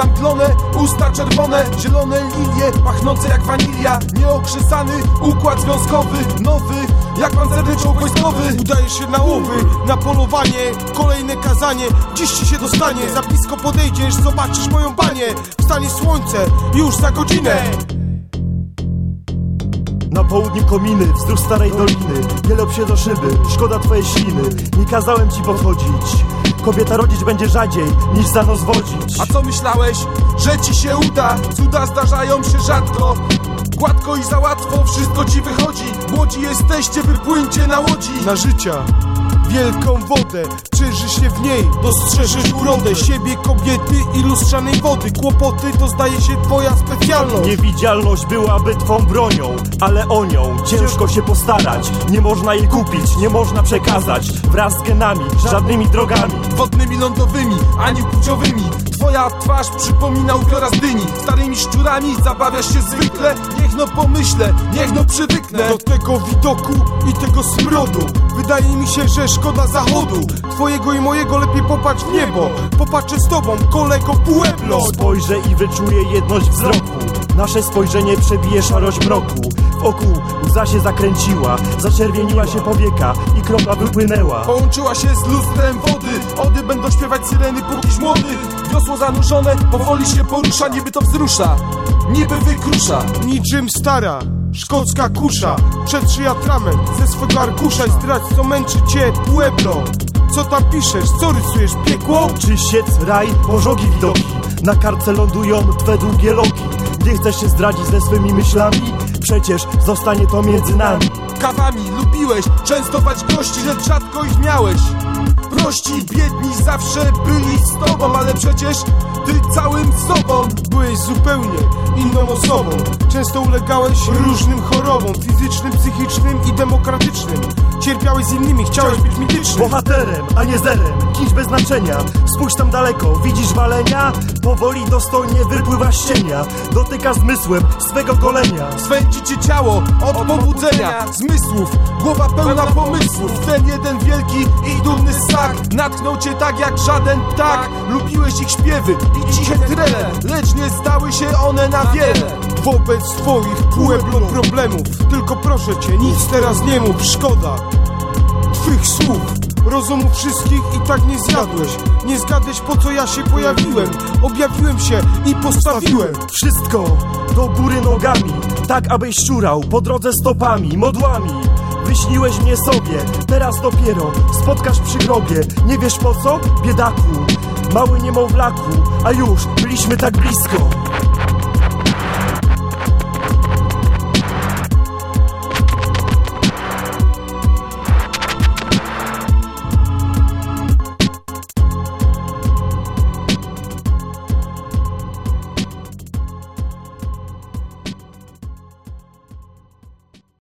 Oświetlone, usta czerwone, zielone lilie Pachnące jak wanilia Nieokrzesany układ związkowy Nowy, jak pancerny czołg wojskowy. Udajesz się na łowy, na polowanie Kolejne kazanie, dziś ci się dostanie. Za blisko podejdziesz, zobaczysz moją banię Wstanie słońce, już za godzinę. Na południu kominy, wzdłuż starej doliny się do szyby, szkoda twojej śliny. Nie kazałem ci podchodzić Kobieta rodzić będzie rzadziej, niż za nos wodzić. A co myślałeś, że ci się uda? Cuda zdarzają się rzadko. Gładko i za łatwo wszystko ci wychodzi. Młodzi jesteście, wypłyńcie na łodzi. Na życia Wielką wodę, czerzysz się w niej Dostrzeżesz urodę siebie, kobiety i lustrzanej wody. Kłopoty to zdaje się twoja specjalność. Niewidzialność byłaby twą bronią, ale o nią ciężko się postarać. Nie można jej kupić, nie można przekazać. Wraz z genami, żadnymi drogami. Wodnymi, lądowymi, ani płciowymi Twoja twarz przypomina upiora z dyni. Starymi szczurami zabawiasz się zwykle. Niech no pomyślę, niech no przywyknę. Do tego widoku i tego smrodu. Wydaje mi się, że szkoda zachodu. Twojego i mojego lepiej popatrz w niebo. Popatrzę z tobą, kolego Pueblo. Spojrzę i wyczuję jedność wzroku. Nasze spojrzenie przebije szarość mroku. W oku łza się zakręciła, zaczerwieniła się powieka i kropla wypłynęła. Połączyła się z lustrem wody. Ody będą śpiewać syreny pókiś młody Wiosło zanurzone, powoli się porusza Niby to wzrusza, niby wykrusza. Niczym stara, szkocka kusza. Przetrzyj atrament ze swego arkusza I zdradź co męczy cię Pueblo. Co tam piszesz, co rysujesz, piekło? Czy siec, raj, pożogi widoki. Na kartce lądują twe długie loki Nie chcesz się zdradzić ze swymi myślami? Przecież zostanie to między nami Kawami lubiłeś częstować gości, lecz rzadko ich miałeś Prości, biedni zawsze byli z tobą, ale przecież ty całym sobą byłeś zupełnie inną osobą. Często ulegałeś różnym chorobom, fizycznym, psychicznym i demokratycznym. Cierpiałeś z innymi, chciałeś być mityczny. Bohaterem, a nie zerem, kimś bez znaczenia. Spójrz tam daleko, widzisz walenia? Powoli dostojnie wypływa z cienia Dotyka zmysłem swego golenia. Swędzi cię ciało od pobudzenia. zmysłów. Głowa pełna pomysłów. Ten jeden wielki i dumny ssak Natknął cię tak jak żaden ptak. Lubiłeś ich śpiewy i ciche trele. Lecz nie stały się one na wiele Wobec twoich pueblo problemów. Tylko proszę cię, nic teraz nie mów, szkoda Twych słów. Rozumu wszystkich i tak nie zjadłeś. Nie zgadłeś po co ja się pojawiłem. Objawiłem się i postawiłem Wszystko do góry nogami. Tak abyś szczurał po drodze stopami, modłami. Wyśniłeś mnie sobie, teraz dopiero Spotkasz przy grobie, nie wiesz po co? Biedaku, mały niemowlaku A już byliśmy tak blisko